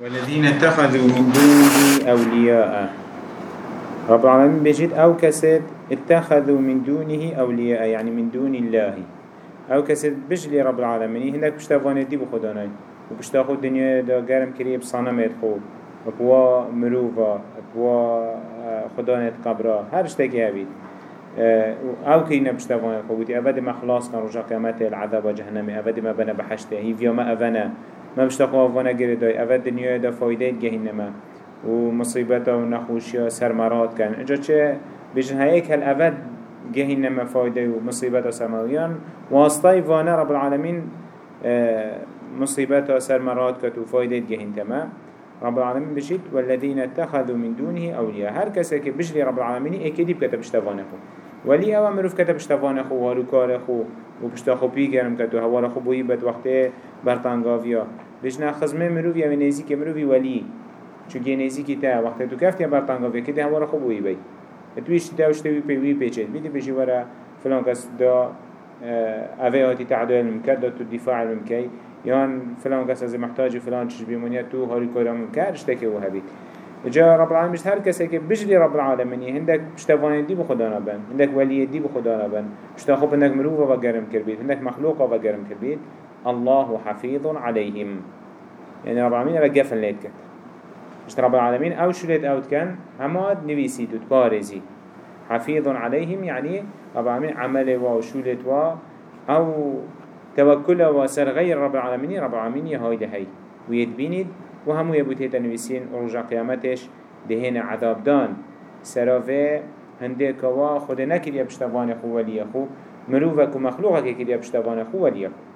والذين اتخذوا من دونه أولياء. رب العالمين بجد أو كسد اتخذوا من دونه أولياء يعني من دون الله. أو كسد بجلي رب العالمين. هناك بشتافاني دي بخداناي وبشتاخو الدنيا دا قرم كريب صنمت خو بوا مروفا بوا خدانت قبرا هر شتاكي هبيد أو كينا بشتافاني خو بودي أبدا ما خلاص كان رجا قيامته العذاب جهنم أبدا ما بنا بحشته هي ما أبنا ما بشتاخو أفانا قريداي أبدا الدنيا دا فايدة جهنم و مصيبت و نخوشی سرمرات کن اجا چه؟ بجن هایک هل اول جهین نما فایده و مصیبت سماویان واسطه وانه رب العالمین آه، مصيبات كت وفايدة جهن تمام رب العالمين بجد والذين اتخذوا من دونه أولياء هر كسا كي بجلي رب العالمين اكيدي بكتب اشتفانخو ولي أوا مروف كتب اشتفانخو وارو كارخو وبشتاخو بيگرم كتو هوارخو بويبت وقته برطانقافيا بجنا خزمه مروف يا منيزي كمروفي ولي چو گنیزی کی تا وقت تو کفتی برطانگا وی کده هوا را خوب وی بی. تویش پی وی پیچید. بیدی بجی ورا فلان کس دا آه، اوه هاتی تعدیل مکر دا تو دفاع مکی یان فلان کس از محتاج فلان چش بیمونیت تو هاری کارا مکر اشتکی و هبید. جا رب العالمین هر کسی که بجلی رب العالمین هندک پشتوان دی بخدا نبن هندک ولی دی بخدا نبن پشتا خوب هندک مروف و گرم کربید هندک مخلوق و گرم کربید الله حفيظ عليهم يعني رب العالمين رجع قفل ليت كده مش رب العالمين أو شلت اوت كان هماد نويسي تتبارزي حفيظ عليهم يعني رب العالمين عمل وشلت و أو توكل وسر غير رب العالمين رب العالمين يهاي دهي ويتبيند وهمو يبوتيتا نويسين رجع قيامتش دهين عذاب دان سرافه هنده كوا خود نكر يبشتوان خو ولي خو مروفك ومخلوقك يكر يبشتوان خو ولي خو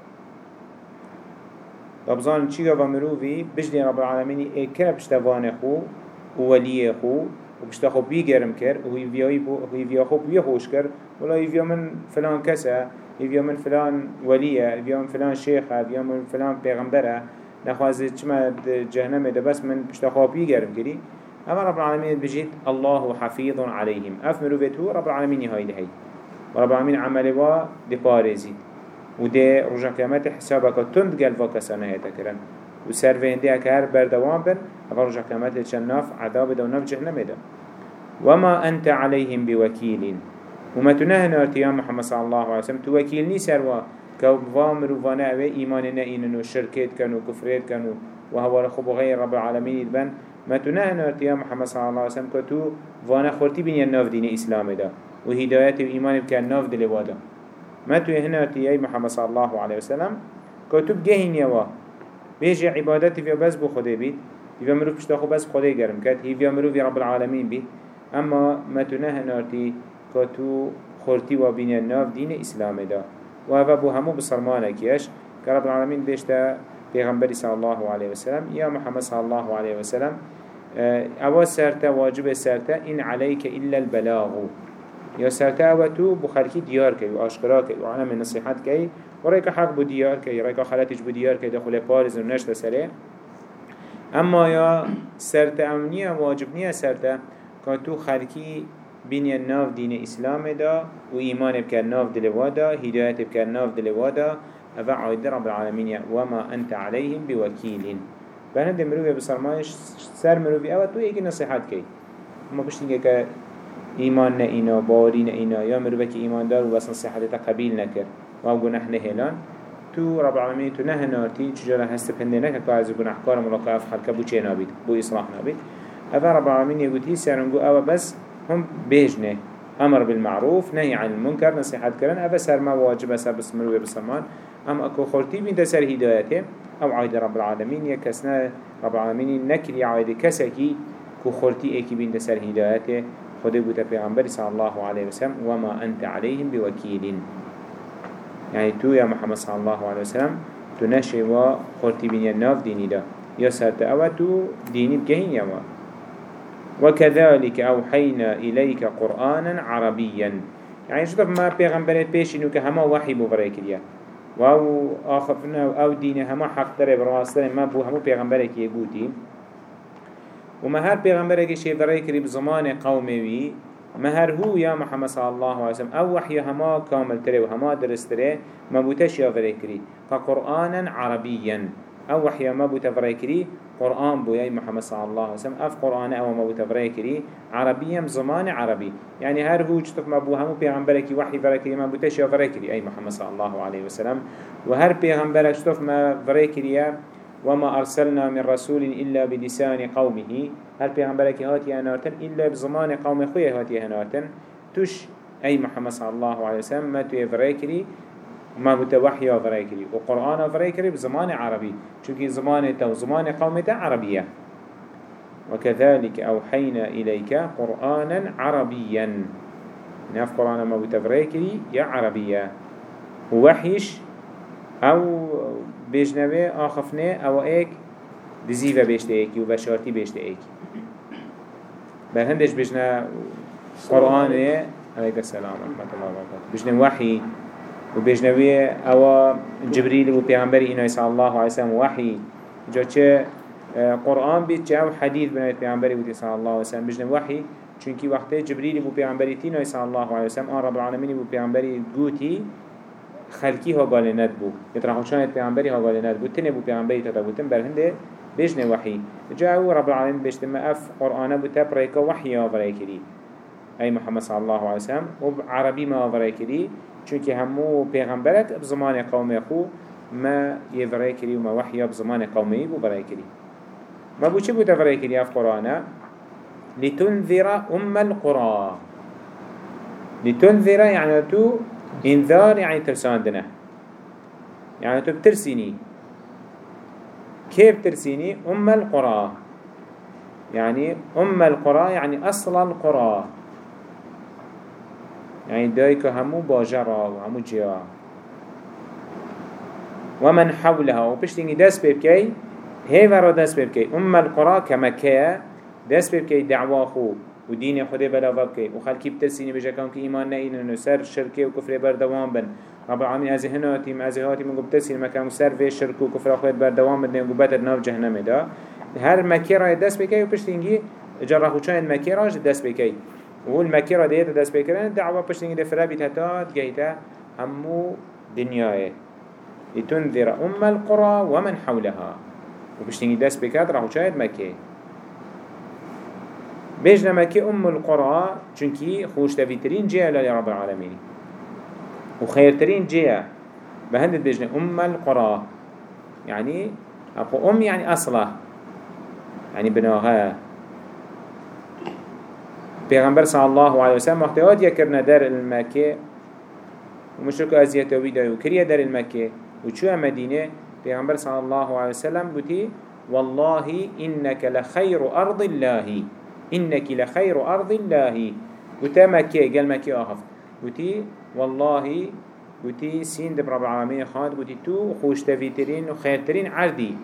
ربزان چی و مروفی بجدی رب العالمین اکر بشتوان خو و ولی خو و بشتا خو بیگرم کر و هیویا خو بی خوش کر ولا هیویا من فلان کسه هیویا من فلان ولیه هیویا من فلان شیخه هیویا من فلان پیغمبره نخوازی چما جهنم ده بس من بشتا خو بیگرم کری اما رب العالمين بجيت الله حفيظ عليهم اف مروفته رب العالمين هاي لهي ورب العالمين عمله دي بارزيت و ده رجع قیامت حسابك تند قلب وكسانه يتكرن و سر وینده اکه هر بردوان بن اول رجع قیامت چن ناف عذاب ده و ناف جهنم ده وما أنت عليهم بوكيل وما تنهن ارتيام محمد صلى الله عليه وسلم توكيل ني سروا كوامر وفانا اوه ايمان نئين و شركت كانوا كفريت كانوا وهو رخب غير رب العالمين بن ما تنهن ارتيام محمد صلى الله عليه وسلم كتو وأنا خورتي بني الناف دين اسلام ده وهدايات و ايمان بكان ناف دلواده ما تو هنا تيجي محمد صلى الله عليه وسلم كتب جهين يوا بيجي عبادتي في بس بو خده بيت يبقى مروف بشتاخو بس خده جرم كات يبقى مروف رب العالمين بيت أما ما تي كتو خورتي وبين الناف دين إسلام دا. وهذا بو همو بصرمانه كيش. كرب العالمين بيشتا پیغمبر صلى الله عليه وسلم يا محمد صلى الله عليه وسلم أول سرتا واجب سرتا إن عليك إلا البلاغ. یا سرتا و تو بخلکی دیار کی و آشکرا کی و علم نصیحت کی و ریکا حق بو دیار کی ریکا خلاتش بو دیار کی دخول پارز و نشت سره. اما یا سرتا امنیه واجب سرتا که تو بینی ناف دین اسلام دا و ایمان بکر ناف دلوادا هدایت بکر ناف دلوادا اوه عاید رب العالمین وما انت عليهم بوكيل بنا مروی بسرمایش سر مروی اوه تو ایگی نصیحت کی. ما بشتینگه که ایمان نه اینا باوری نه اینا. یا مروه که ایمان دار و بس نصیحت قبیل نکر و أو گناه نهلان تو رب العالمین تو نه نارتی چجورا هست پنده نکر که از گناهکار ملاقه اف خلقه بو چه نابید؟ بو اصلاح نابید. افا رب العالمین یکوت هی سرنگو أو بس هم بيجنه أمر بالمعروف نهي عن المنكر نصيحت كرن أفا سر ما واجب سر بسمرو بسمان. أم أكو خورتي بين سر هدايته أو عايد رب العالمين يكسنا رب العالمين نكري عايد كسكي كو خورتي إيكي بين سر هدايته خده بوتا پیغمبر صلى الله عليه وسلم وما أنت عليهم بوكيل. يعني تو يا محمد صلى الله عليه وسلم تو نشي و خورتي بني الناف ديني دا. يا سرت أوا تو ديني بجهين يوا وكذلك أوحينا إليك قرآنا عربيا. يعني شطف ما پیغمبرت پیش إنو كهما وحي بغريك ليا واو آخفنا أو دين هما حق داره براستر ما بو همو پیغمبرك يقوتي وما هر شیفره کری بزمان قومي ما هر هو يا محمد صلى الله عليه وسلم أو وحي هما كامل تري وهما درس تري ما بوتش يا فري كري كقرآنا عربيا. أو وحي ما بو تفريكري قرآن بو يا محمد صلى الله عليه وسلم. اف قرآن أو ما بو تفريكري عربيا زمان عربي يعني هر هو جتف ما بو همو پیغمبركي وحي فريكري ما بو تشي فريكري اي محمد صلى الله عليه وسلم. وهر پیغمبرك جتف ما فريكري وما أرسلنا من رسول إلا بلسان قومه. هل پیغمبرك هاتي هناتن إلا بزمان قوم خوية هاتي هناتن تش أي محمد صلى الله عليه وسلم ما تفريكري ما بتوحي فريكري وقرآن فريكري بزمان عربي. چونك زمان تو زمان قومته عربية. وكذلك أوحينا إليك قرآنا عربيا. ناف قرآن ما بتفريكري يا عربية. ووحيش أو بيجنبه آخفنه أو إيك دزيفة بيشته ايكي وبشارتي بيشته ايكي بل بيجنا قرآن عليك السلام ورحمة الله وبركاته. بيجنا وحي وبيجنوي أو جبريل و پیغمبری اینای صلی الله علیه وسلم وحی جا چه آه، قرآن بید چه أو حدیث بنایت پیغمبری بودی صلی الله علیه وسلم بجنو وحی چونکی وقتی جبريل بو پیغمبری تینای صلی الله علیه وسلم آن رب العالمین بو پیغمبری گوتی خلقی ها گاله ند بو يترحوشانت پیغمبری ها گاله ند بو تنه بو پیغمبری تتا بوتن برهنده بجنه وحی جا أو رب العالمین بجتما اف قرآن بو تبريكا وحی ها برای أي محمد صلى الله عليه وسلم وبعربي ما برای چونك همو پیغمبرت بزمان قومي خو ما يفرأي كري وما وحيا بزمان قومي برأي كري ما بو چه بو تفرأي كري في قرآن لتنذر أم القرى لتنذر يعني تو انذار يعني ترساندنا يعني تو بترسيني كيف ترسيني أم القرى يعني أم القرى يعني أصل القرى يعني دايك همو باجرا وهمو جيا ومن حولها وبشتيني دست ببكي هي ورا دست ببكي أم القرى كمكة دست ببكي دعواخو ودين خده بلا ببكي وخلقي بترسيني بجاكم كي إيمان نئين نسر شركة وكفر بردوام بن. رب العالمين از هناتي ما از هاتي من قبتسين مكان سر في شرك وكفر خود بردوام بن قبت ناف جهنم دا. هر مكي را دست بكي وبشتيني جرخو چاين مكي را دست بكي و المكيرة ديت دست بكرن دعوة پشتنگی دفرا بیت هتات جيتا همو دنياه لتنذر أم القرى ومن حولها. وبشتنگی دست بكات راهو شاید مكي بيجنا مكي أم القرى چونكي خوش تفيترين جيه لرب العالمين وخيرترين جيه بهندت بيجنا أم القرى يعني أقو أم يعني أصله. يعني بناها. پیغمبر صلی الله علیه وسلم وقتی آدیا کرنا در المکه و مشرک ازیت و بیدای و کریه در المکه و چوه مدینه؟ پیغمبر صلی الله علیه وسلم بودی والله إنك لخير أرض الله. إنك لخير أرض الله. وتا مكة قال مكة آخف وتي والله وتي سين دب رب العالمين خاد وتي تو خوش تفيترين وخيرترين عردي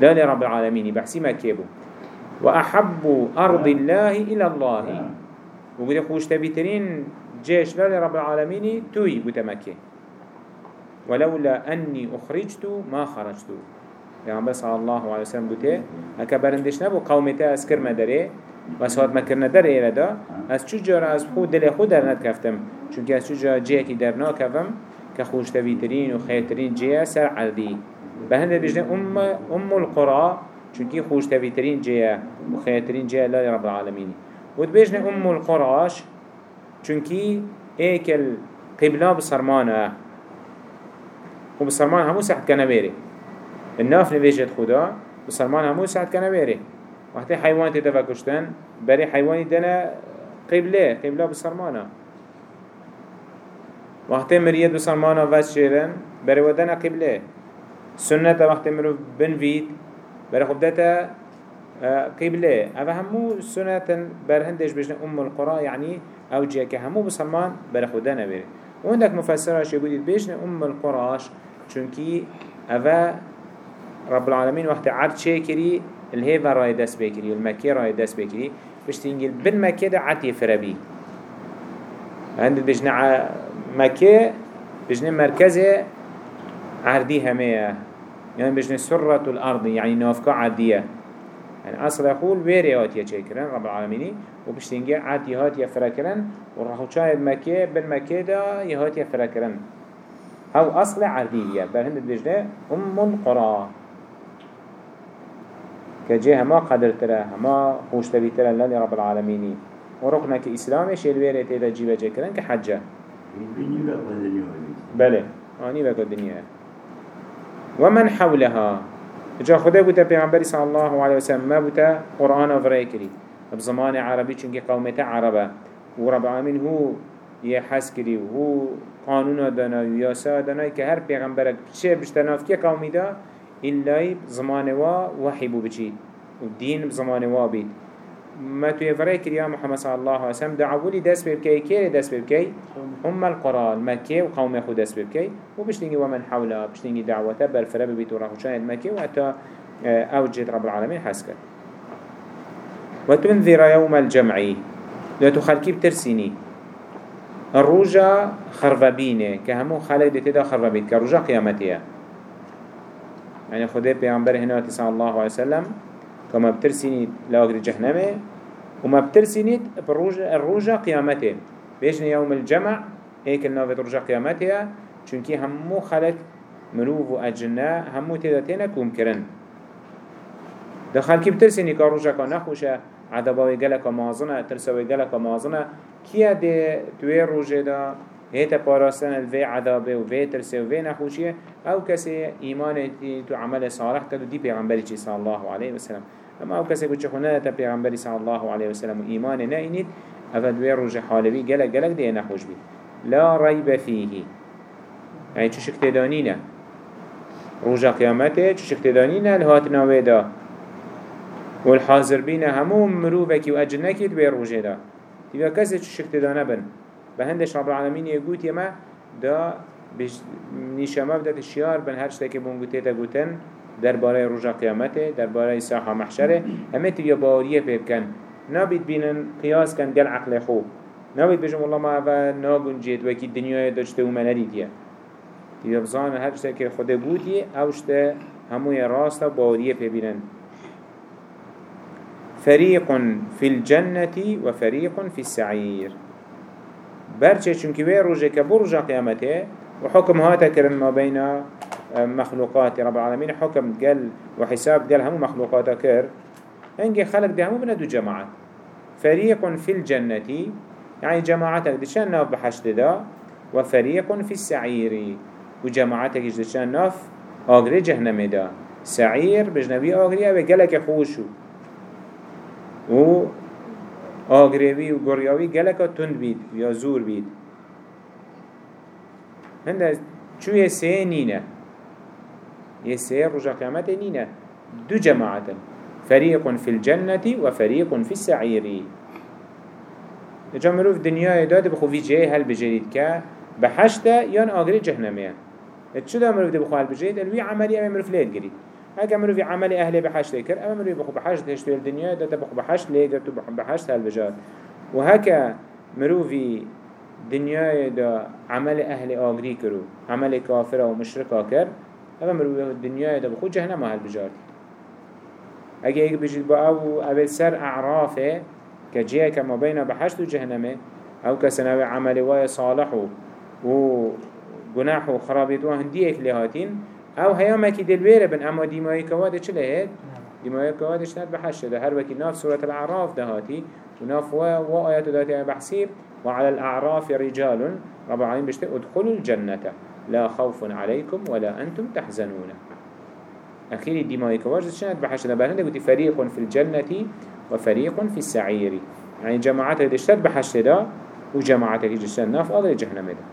لا لرب العالمين بحسي مكة بو وأحب أرض الله إلى الله. وقد خوش تبيترين جيش لا رب العالمين توي بتمكي ولولا أني أخرجت ما خرجت. يعني بس الله عليه وسلم بوته هكا برندش نبو قومتا أسكر مدري بس هاد مكرنا در إيرا دا. از چو از خود دل خود در ند كفتم چونك از چو جارا جيه كي در نا كفم كخوش تبيترين وخيرترين جيه سر عردي بهند بجنه أم, أم القرى چونكي خوش تفيترين جيه وخيرترين جيه الله رب العالمين وتبيجنا أم القراش چونكي ايك القبلة بصرمانة وبصرمان همو ساعت كنبيري الناف نبيجت خدا بصرمان همو ساعت كنبيري وقت حيوان تتفكشتن بري حيواني دنا قبلة قبلة بصرمانة وقت مريد بصرمانة وش شيرن بري ودنا قبلة. سنة وقت مرو بنفيد برای خب داتا قبله أو همو سنة برهندش بجنه ام القرى يعني أو که همو بسلمان برای خدا نبره و عندك مفسرش يقولید بجنه ام القراش چونكي أو رب العالمين وقت عرض كري الهيفا راي دست بكري والمكي راي دست بكري بشتنجل بالمكي ده عتي فربي عند بجنه مكي بجنه مركزه عردي هميه يعني بجن سرة الأرض يعني نافقة عادية يعني أصل يقول ويري هاتيا شكرا رب العالمين وبشتنجي عادي هاتيا فركرا ورحو شاهد مكة بالمكة دا يهاتيا فركرا أو اصل عربية بل هند بجده ام القرى كجي هما قدر ترى هما خوش تبي ترى لله رب العالمين ورقنا كإسلام شلوية تيدا جيبا كحجة بله. آني بقى الدنيا ومن حولها. جا خدا بوتا پیغمبری صلی الله علیه وسلم ما بوتا قرآن افرای کری بزمان عربی چونکه قومت عربه. و رب العالمین هو یه حس کری و هو قانون دانای و یاسا دانای که هر پیغمبر چه بشتناف که قومی دا إلا زمان وا وحي بو بچید. و دین زمان وا بید. ما تو يفرأي كريا محمد صلى الله عليه وسلم دعولي دس ببكي كيري دس ببكي هم القرى المكي وقوم يخو دس ببكي وبشتنجي ومن حولها بشتنجي دعوته بالفرا ببيت وراهوشان المكي وأتا أوجد رب العالمين حسكت وتنذر يوم الجمع. لا تخلكي بترسيني. الروجا خربابينه كهمو خلق دي خربابين كروجا قيامتها يعني خده پیغمبر هنا صلى الله عليه وسلم. كما بترسيني لاغر جهنمه وما بترسيني بروجا الروجا قيامته بيجن يوم الجمع هيك النافة رجا قيامتها چونكي همو خلق مروف و أجنة همو تداتينا كوم كرن. دخل كي بترسيني كروجا كنخوشه عذاباوي قلق مازنة ترسوي قلق مازنة كيا دي توي روجة دا؟ هيتا باراستن الفي عذابه وفي ترسه وفي نخوشيه أو كسي ايمان تو عمل صالح كدو دي پیغمبری صلى الله عليه وسلم اما أو كسي كوچه خونه تا پیغمبری صلى الله عليه وسلم ايمان ناينيد افا دوي روج حالوي گلق گلق دي نخوش بي لا ريب فيه يعني چو شك تدانينا روج قيامته چو شك تدانينا الهات ناويدا والحاضر بينا همو مروفك و اجنكي دوي روجه دا. تبا كسي چو شك تدانا بن. بهندش رب العالمين يقول يما دا بش نشما بدت شیار بن. هر شتکی بونگوته تا گوتن درباره رجا قیامته درباره ساحه محشره همه تبیا باوریه پیب کن. نبید بینن قیاس کن گل عقل خوب. نبید بجم الله ما و ناگون جید وکی دنیای داشته و منریدیه تبیا بزان هر شتکی خود بودی اوشته هموی راست و باوریه پیبینن فريق في الجنة وفريق في السعير برچه چونكي وي روجه كبو رجا قيامته وحكم هاتا كرن ما بين آه، مخلوقات رب العالمين حكم قال وحساب قال هم مخلوقات كر هنجي خلق ده هم بندو جماعة. فريق في الجنة يعني جماعتك دشان ناف بحشد دا وفريق في السعير. وجماعتك دشان ناف آغري جهنم دا. سعير بجنبي آغري أبي خوشو. و آغريوي و قريوي قلق تند بيد يا زور بيد. هنده چوه سه سه رجا قیامت نینه دو جماعت. فريق في الجنة وفريق في السعير جا مروف دنیا داده بخو في جه هل بجريد که بحشته يان آگری جهنميه چو دا مروف ده بخو هل بجريد الوی عملی اما مروف لید گرید. اگه مروف عملی أهل بحشته کر اما مروف بخو بحشت هشتو الدنیا داده بخو بحشت لید تو بحشت هل بجاد و هكا مروفي دنیای دا عمل أهل آگری کرو. عمل کافر و مشرکا کر اما مروی دنیای دا بخود جهنم هل بجارد اگه ایک بجید با أو اول سر اعرافه که جیه که ما بین بحشت و جهنمه أو کسنوی عمل وای صالح و گناح و خرابیت و هندی ایک لهاتین أو هیام اکی دلویره بن اما دیمایی کواده چه لهید؟ دیمایی کواده شند بحشت ده هر وکی ناف سورة الاعراف دهاتی و ناف و آیات دهاتی بحثی وعلى الأعراف رجال. رب العالمين بشتى ادخلوا الجنة. لا خوف عليكم ولا أنتم تحزنون. أخيري الدماء كواج شنت بحشنا بهنده قلت فريق في الجنة وفريق في السعير. يعني جماعات دشتت بحشنا وجماعات دشتت ناف أضر جهنم ده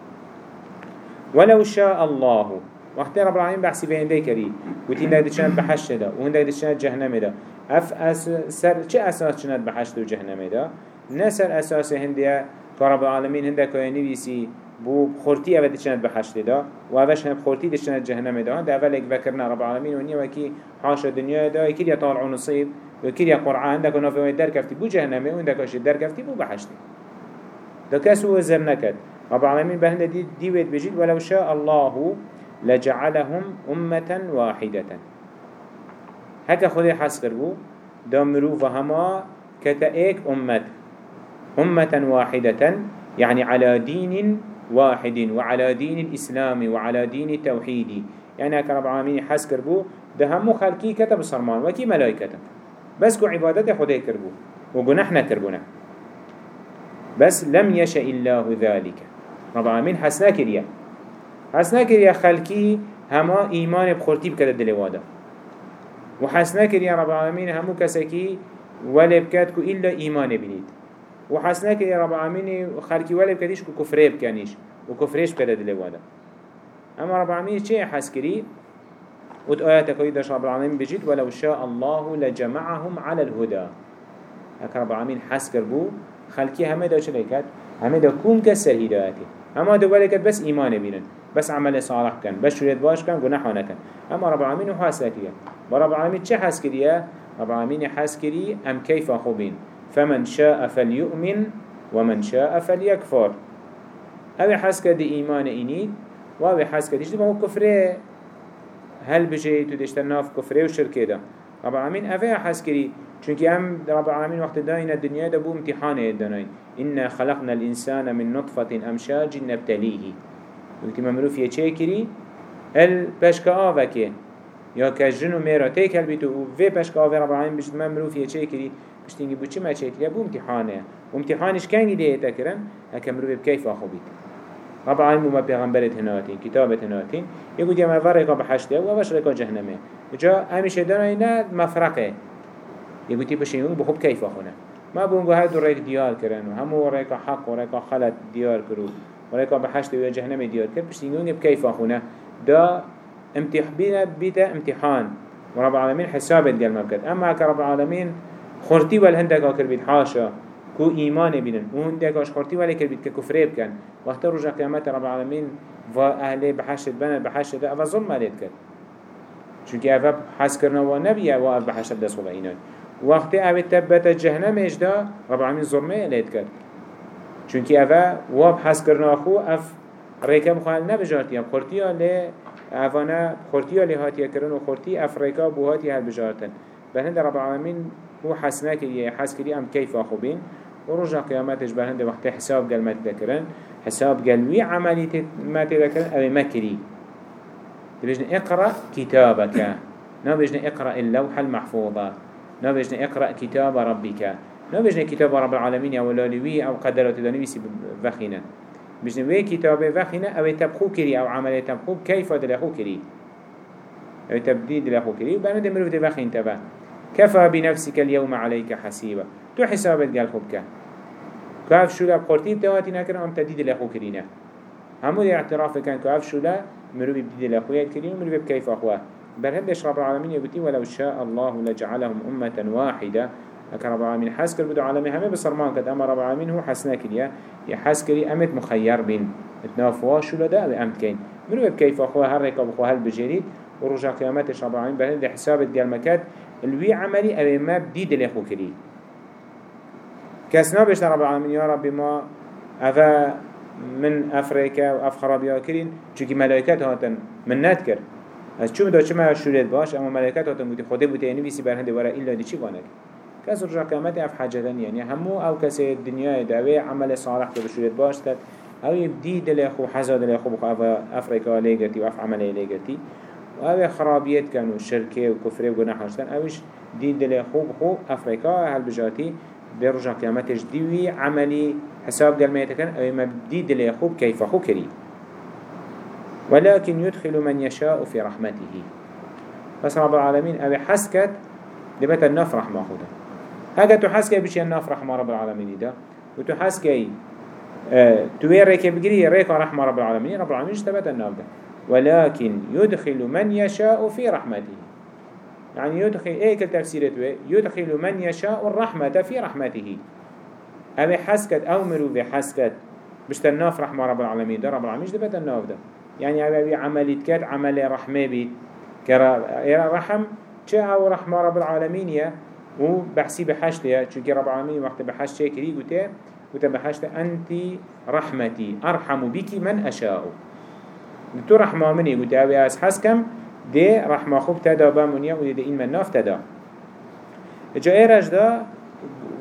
ولو شاء الله. وقت رب العالمين بحسي بين ده كري قلت إنك دشتت بحشنا وهنده دشتت جهنم ده أف أس سر چه أساس شنت بحشت وجهنم ده نسر أساس هندية. كرب العالمين هنده كوي نويسي بو خورتي اوه دشنت بحشت دا و اوش هم خورتي دشنت جهنم دا. ده اول اك بكرنا رب العالمين ونيا وكي حاشا دنيا دا. يكير يا طالع نصيب ويكير يا قرآن دا كنا في در كفتي بو جهنم وين كاش در كفتي بو بحشتي دا كسو وزر نكد رب العالمين بهنده دي ديوت بجيد ولو شاء الله لجعلهم أمة واحدة. هكا خذي حسكر بو. دا مروف هما كتا ايك أمت. أمة واحدة. يعني على دين واحد وعلى دين الإسلام وعلى دين التوحيد. يعني هكا رب العالمين حس كربو ده همو خلقي كتب صرمان وكي ملائكة بس كو عبادت خده كربو وقنحنا كربونا. بس لم يشاء الله ذلك. رب العالمين حسنا كريا حسنا كريا خلقي هما إيمان بخورتي بكده دلوادا وحسنا كريا رب العالمين همو كسكي ولا بكاتكو إلا إيمان بنيت. وحسنا كريا رب العالمين خلقي ولا بكاتيش كو كفري بكانيش وكفريش بكده دلوادا أما رب العالمين شيء حس كري ود آياتك ويدش رب العالمين بجد ولو شاء الله لجمعهم على الهدى. هكا رب العالمين حس كربو خلقي همه دا شركات همه دا كون كسر هدايته أما دا ولكت بس إيمان بينن بس عمل صالح كان بس شريت باش كان گناح كان. أما رب العالمين كريا ورب العالمين چه حس كريا رب العالمين حس كري أم كيف خوبين؟ فمن شاء فليؤمن ومن شاء فليكفر. اوه حس كدي ايمان اني واوه حس كدي شدي بهو كفره هل بجي تو دشتر ناف كفره وشركه ده رب العالمين اوه حس كري چونك ام رب العالمين وقت داين الدنيا ده بو امتحانه دانين إنا خلقنا الإنسان من نطفة أمشاج نبتليه وقتی ممروف یه چه کری؟ ال پشکا آوه که یا کجن و میرا تیکل بیتو و وی پشکا آوه رب العالمین بشت ممروف یه چه کری بشتینگی بو چه ما چه کری بو امتحانه. و امتحانش کنگی دیه تکرن؟ هکا مروف بکیف آخو بیت. رب العالمین ما پیغمبرت هناتین کتابت هناتین یکو مفر رکا بحشته و اوش رکا جهنمه. جا همیشه دانای نه مفرقه. یکو تی بشینگو بخوب کیف آخونه ما بونگو هر دو ریک دیار کرن و همو ریک حق و ریک خلط دیار کرو. ولكن بحشت ويا جهنم ديار كيف بشتينون بكيف أخونا دا امتح بينا بيتا امتحان. ورب العالمين حساب الديال مبكت أما كرب العالمين خورتي والهندك أكر بيت حاشا. كو إيمان بينن وهندك أش خورتي ولا كر بيت ككفر بكن وقت رجع قيامات رب العالمين وأهله بحشت بنا بحشت ده أفا ظلم عليك كر چونك أفا حس كرنا ونبي وأف بحشت ده صلى إينان وقت أبي تبت جهنم إجدا رب العالمين ظلمه عليك كر چونکی اوه واب حس کرنا خو اف ریکا بخوال نبجارتی هم. خورتی ها لی اوانه خورتی ها لی هاتیه کرن و خورتی اف ریکا بو هاتی هل بجارتن بهند رب العالمین هو حسنا کریه حس کری ام کیف خوبین و رجع قیامتش بهند وقت حساب قلمت ذكرن حساب قلوي عملي ما تذكرن أو ما كري تبجن اقرأ كتابك نبجن اقرأ اللوح المحفوظة نبجن اقرأ كتاب ربك بجنه كتاب رب العالمين أو لالوي أو قدرات دانويسي بخينه بجنه وي كتاب بخينه أو تبخو كري أو عمل تبخو كيف دلخو كري أو تبديد دلخو كري وبانا دمرو دي بخين تبا كفى بنفسك اليوم عليك حسيبا. تو حسابت قال خبك كاف شو لاب قرتيب تواتي نكر أم تديد دلخو كرينا همو دي اعتراف كان كاف شو لا مرو بيبدي دلخو يكرين ومرو بكيف اخواه بل هدش رب العالمين يقولي ولو شاء الله لجعلهم أمة واحدة. هكا رب العالمين حس كر بدو عالمي همه بصرمان كد أما رب العالمين هو حسنا كريا. يحس كري أمت مخير بين. اتنافوا شو لدا أو أمت كين. منو بكيف أخوه هر ريكا بخوه هل بجريد. ورجع قيامتش رب العالمين بهند حساب الديال مكات. الوي عملي أو ما بديد اللي اخو كري كسنا بشنا رب العالمين يا رب ما افا من افريكا و اف خرابيا كرين چونكي ملائكات هاتن من نتكر از چون دا چما شوريت باش اما ملائكات هاتن بودي خوده بودي نويسي برهند ورا إلا دي چي وانك كس رجع قيامت اف حاجتن يعني همو أو كسي الدنيا دعوه عمل صالح بشوريت باش كد أو يبدي دل اخو حزا دل اخو بخو افريكا ليگتي واف عمله ليگتي و خرابيت كانوا شركة وكفرة وگناحشتن اوش دي دل اخو بخو افريكا هل بجاتي برجع قيامتش ديوي عملي حساب دل ميتكن أو مبدي دل اخو كيف اخو كري. ولكن يدخل من يشاء في رحمته. بس رب العالمين أو حسكت لبتا النفرح ما خده هكا تو حس كي بشي الناف رحمة رب العالمين ده وتو حس كي آه توي ريك بجري ريك رحمة رب العالمين. رب العالمين اشتبت الناف ده. ولكن يدخل من يشاء في رحمته. يعني يدخل إيه كالتفسير يدخل من يشاء الرحمة في رحمته. أبي حسكت أو مروفي حسكت. بشت الناف رحمة رب العالمين. ده رب العالمين اشتبت الناف ده؟ يعني أبي عملي كات عمل رحمة بيت. كرا رحم أو رحمة رب العالمين يا؟ و بحسي بحشت يا. چونك رب العالمين وقت بحشت شكري قلت قلت بحشت أنت رحمتي أرحم بك من أشاء. تو رحمة مني قلت أبي أس حسكم دي رحمة خوب تدا بامونيا ودي دي إن من ناف تدا جاء رجدا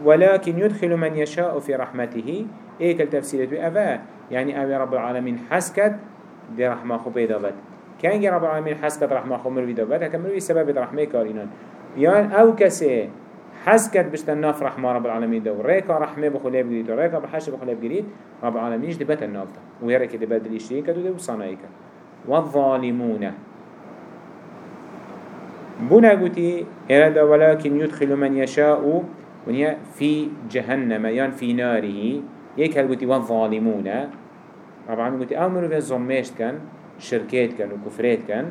ولكن يدخل من يشاء في رحمته. ايك التفسيرات أفا يعني أبي رب العالمين حسكت دي رحمة خو بيدا بد. كان رب العالمين حسكت رحمة خو مروي دا بد هكا مروي سبب رحمة كارينان يعني أو كسي حسكت بشتن ناف رحمة رب العالمين دو ريكا رحمة بخليه بجريد وريكا بحش بخليه بجريد رب العالمين دي بات النافتا. ويرك دي بات الاشتريك دو دي وصانايك والظالمون. بنا قوتي إراد ولكن يدخل من يشاء ونيا في جهنم يان في ناره. يك هل قوتي والظالمون؟ رب العالمين قوتي أمرو في الظلميشت كان شركات كان وكفرات كان.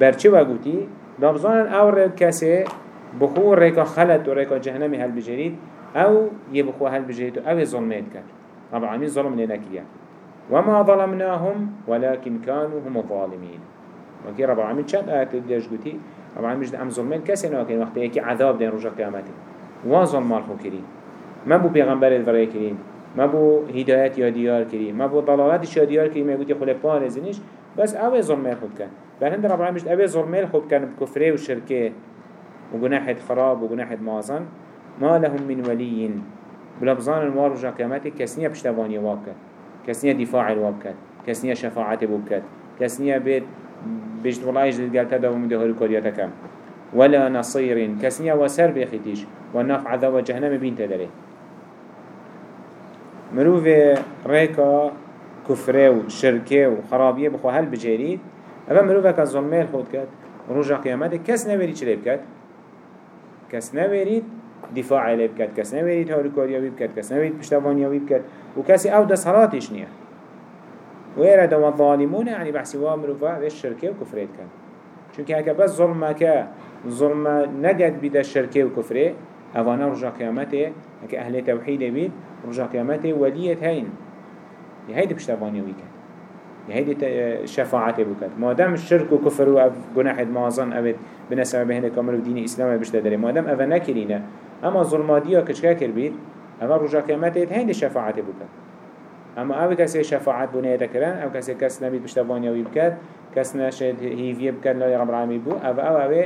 برچه و قوتي دابزان أو كسي بخو ريكا خلط و ريكا جهنمي هل بجريد أو يبخو هل بجريد أو ظلمات كان رب العالمين ظلم لنا كيا وما ظلمناهم ولكن كانوا هم الظالمين. وكي رب العالمين شاد آيات الديش قوتي رب العالمين مجد ام ظلمين كسي ناكين وقت يكي عذاب دين رجع قيامته. وظلم مالخو كرين ما بو پیغمبر الفرای كرين ما بو هدايات يا ديار كرين ما بو ضلالات يا ديار كرين ما يقول يخلي بارزنش بس اوه ظلمين خود كان هند رب العالمين اوه ظلمين خود كان بكفره وشركه وجناحة خراب وجناحة معظم ما لهم من ولي بلا بزان المار رجع قيامته كسنية بشتواني واكت كسنية دفاع الواكت كسنية شفاعة بوكت كسنية بيت بيشت والله يجد قالت هذا ومده الكوريات كم ولا نصير كسنية وسر بيختيش والناف عذاب جهنم بين تدري مروف ريكا كفره وشركه وخرابيه بخو هل بجيريد اما مروفه كظلمه الخود كت رجع قيامته كس نبري چلي بكت كس نبريد دفاع عليه بكت كس نبريد هاركاريا بكت كس نبريد پشتوانيا بكت وكسي أو دس صلاتش نيه ويرد والظالمون يعني بحسي وامروفا ذي الشركة وكفريت كان چونك هكا بس ظلمك ظلم نجد بدا الشركة وكفره اوانا رجع قيامته هكا أهل توحيد بيد رجع قيامته ولية هين يهيد بشتوانيا بكت يهيد شفاعته بكت ما دام الشرك وكفر وأف جناح معظم أبد بنسبة بهن كامل ودين الإسلام بشتدري ما دام أفا نكرينا أما ظلماتيا كشكا كربيت أما رجع قيامته هيد شفاعته بكت اما أو کسی شفاعت بونه دکرن أو کسی کس نبید پشتوانی وی بکد کس نشد هیویه بکد لالی رب العالمین بو أو أو أو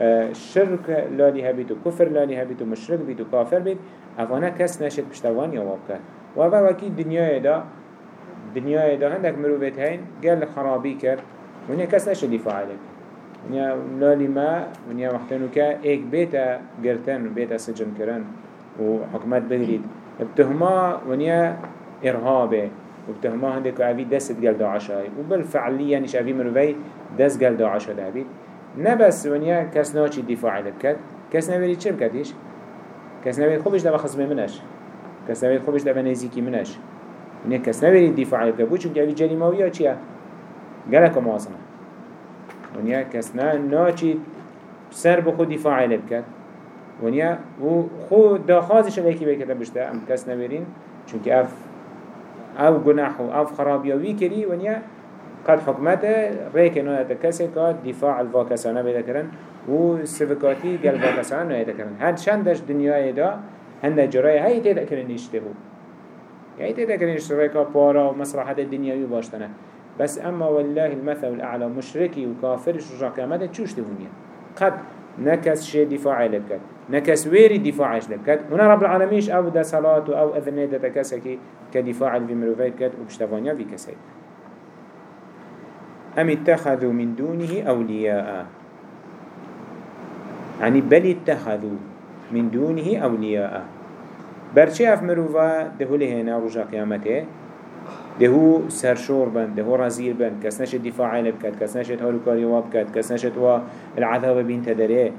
آه، شرک لالی هبید و کفر لالی هبید و مشرک بید و کافر بید. اوانه کس نشد پشتوانی و بکد. و أو وکی دنیای دا دنیای دا هندک مروبت هین گل خرابی کرد. ونیا کس نشد دفاع لک ونیا لالی ما ونیا وقتنو که ایک بیتا گرتن بیتا سجن کرن و حکمت بگرید ابتهما ونیا إرهابه. وبتهما هندك أبي دست قال داعش هاي وبالفعلية نش أبي مروي دست قال داعش دابيد نبس ونيا كس ناچي دفاع لبكت كس نبري چه بكتيش كس نبري خوبش دبا خصمه منش. كس نبري خوبش دبا نزيكي منش. ونيا كس نبري دفاع لبكت بو چونك أبي جريماوية چيا قالك مواصنة ونيا كس ناچي سر بخو دفاع لبكت ونيا و خو داخازش لكي بكتا بشتا ام كس نبرين چونك اف أو گناح و أو خرابيوي كري ونيا قد حكمته ريك كسي كاد دفاع بيدا كرن و سفكاتي قال الفاكسانة كرن هاد شندش دنيا دا هنده جراي هاي تيدا كرن يشتهو هاي تيدا كرن يشتريكا بارا و مسرحة الدنيا باشتنا بس أما والله المثل الأعلى مشركي وكافر شجاع قيامته تشوش تهونيا قد نكس شيء دفاعي لبكت. نكس ويري دفاعش لبكت؟ هنا رب العالمين أو دا صلاة أو اذنه دا تكسكي كدفاع المروفيت كت وبشتفانيا في أم اتخذوا من دونه أولياء؟ يعني بل اتخذوا من دونه أولياء. برشي اف مروفا دهو لهنا رجا قيامته دهو سرشور بن دهو رزيل بن كس نشد دفاع لبكت كس نشد هارو كاري وابكت كس نشد العذاب بين تدريه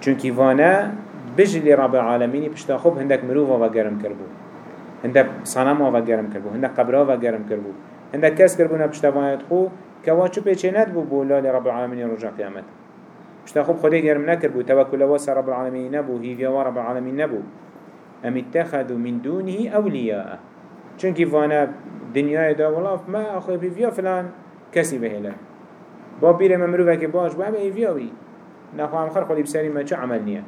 چونكي وأنا بجلي رب العالمين بشتا خوب هندك مروفا وقرم كربو هندك صنم وقرم كربو هندك قبرا وقرم كربو هندك كس كربونا بشتا خو كواچو بيچينات بو بولا لرب العالمين رجع قيامت بشتا خوب خده قرم نكربو توكل واسا رب العالمين نبو هيفيا ورب العالمين نبو أم اتخذوا من دونه أولياء؟ چونكي فانا دنيا دا والله ما أخوي بيفيا فلان كسي بهلا بابير ممروفه كباش بابا إيفياوي نخواه هم خر خودی بسری ما چه عمل نیه؟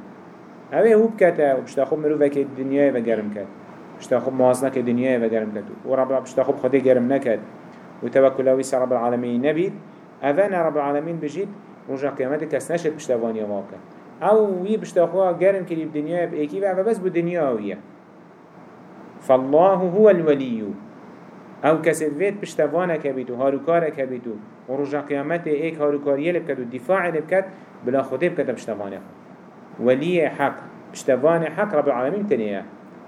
اوه هو بکته و بشتا خوب مروفه که دنیای و گرم کد بشتا خوب مازنه که دنیای و گرم کد و رب بشتا خوب خودی گرم نکد و توکل اوی رب العالمین نبید. اوه رب العالمین بجید رجا قیامت کس نشد بشتا وانی واقع أو وی بشتا خواه گرم کلی بدنیای بایکی و بس بود دنیا آویه. فالله هو الولي أو كسد فيت بشتوانا كبيتو هاروكارا كبيتو ورجع قيامته ايك هاروكاريه لبكت ودفاع لبكت بلا خده بكت بشتوانا ولي حق. بشتوانا حق رب العالمين تنيه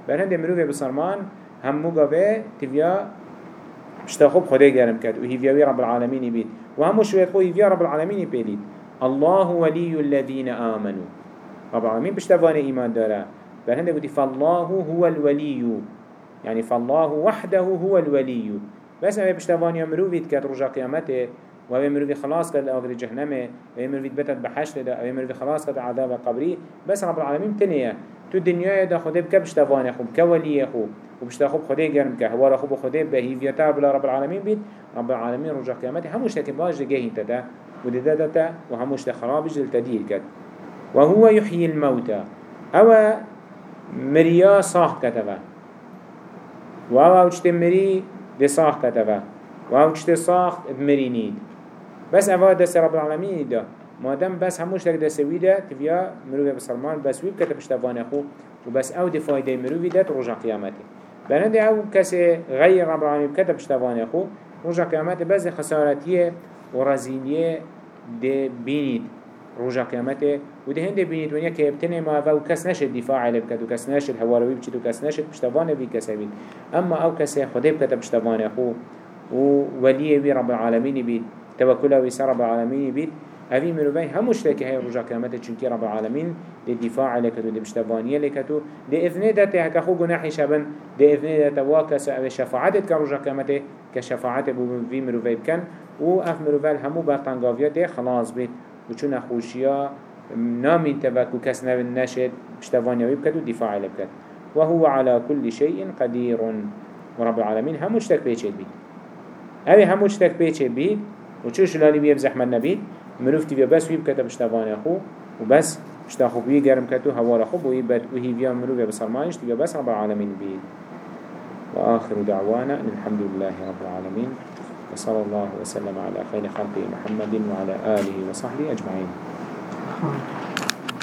بل هنده مروفه بصرمان هم مقابه تبيا بشتاخب خده گرم كت وهيفياوي رب العالمين بيت وهم شوية خو هيفيا رب العالمين بيليت الله ولي الذين آمنوا. رب العالمين بشتوانا إيمان داره بل هنده قلت فالله هو الولي. يعني فالله وحده هو الولي. بس ما بشتوانيا مروفيت كات رجا قيامته وهي مروفي خلاص كات لآخر جهنمه وهي مروفي بتت بحشت ده وهي مروفي خلاص كات عذاب قبري. بس رب العالمين تنية تو الدنيا دا خده بك بشتواني خو كولي خو وبشتاخو خده جرم که هوارا خو بخده بهيفيتا بلا رب العالمين بيت. رب العالمين رجا قيامته. هموش تكي باج جهي تتا ده وهموش تخرابج للتدير كات وهو يحيي الموتى. أو مريا صاح كتبه. و أو چت مری ده ساخ کتفه و أو چت ساخ بمری نید بس اوه دست رب العالمین ده مادم بس هموش لك دست ويدا تفيا مروفي بسلمان بس ويب كتب اشتفان خو. و بس أو دي فايدة مروفي ده رجع قيامته. بلند أو كسي غير رب العالمين كتب اشتفان خو. رجع قيامته بس خسارتيه و رزينيه ده بينيد رجع قيامته وده هنده بينيد ونيا كيبتنه ما فو كس نشد دفاع عليه بكت وكس نشد هواروي بچت وكس نشد. بشتوانه بي كسبين أما أو كسي خده بكت بشتوانه خو. ووليه بي رب العالمين بي توكله ويسر رب العالمين بي هذه مروفين هموش لك هي رجع قيامته چونكي رب العالمين للدفاع عليك ودي بشتوانيه لك تو لإذنه دته هكا خو جناحي شبن. لإذنه دته واكس أو شفاعتك كرجع قيامته كشفاعته بو في مروفين كان و اف مروفين همو برطنقاوية خلاص بيت وچون خوشيا نامين تبكو كس نبن نشد بشتفانيا ويبكت ودفاع لبكت وهو على كل شيء قدير ورب العالمين هم مشتك بيشد بيت اوي هم مشتك بيشد بيت وچو شلالي بيب زحمت نبيت مروفتي بيا بس ويبكت بشتفانيا خو وبس بشتاخو بيه گرم كتو هوارا خو ويبت وهي بيا مروفيا بسرمانش تبيا بس رب العالمين بيت وآخر دعوانا أن الحمد لله رب العالمين وصلى الله وسلم على خير خلقه محمد وعلى آله وصحبه أجمعين.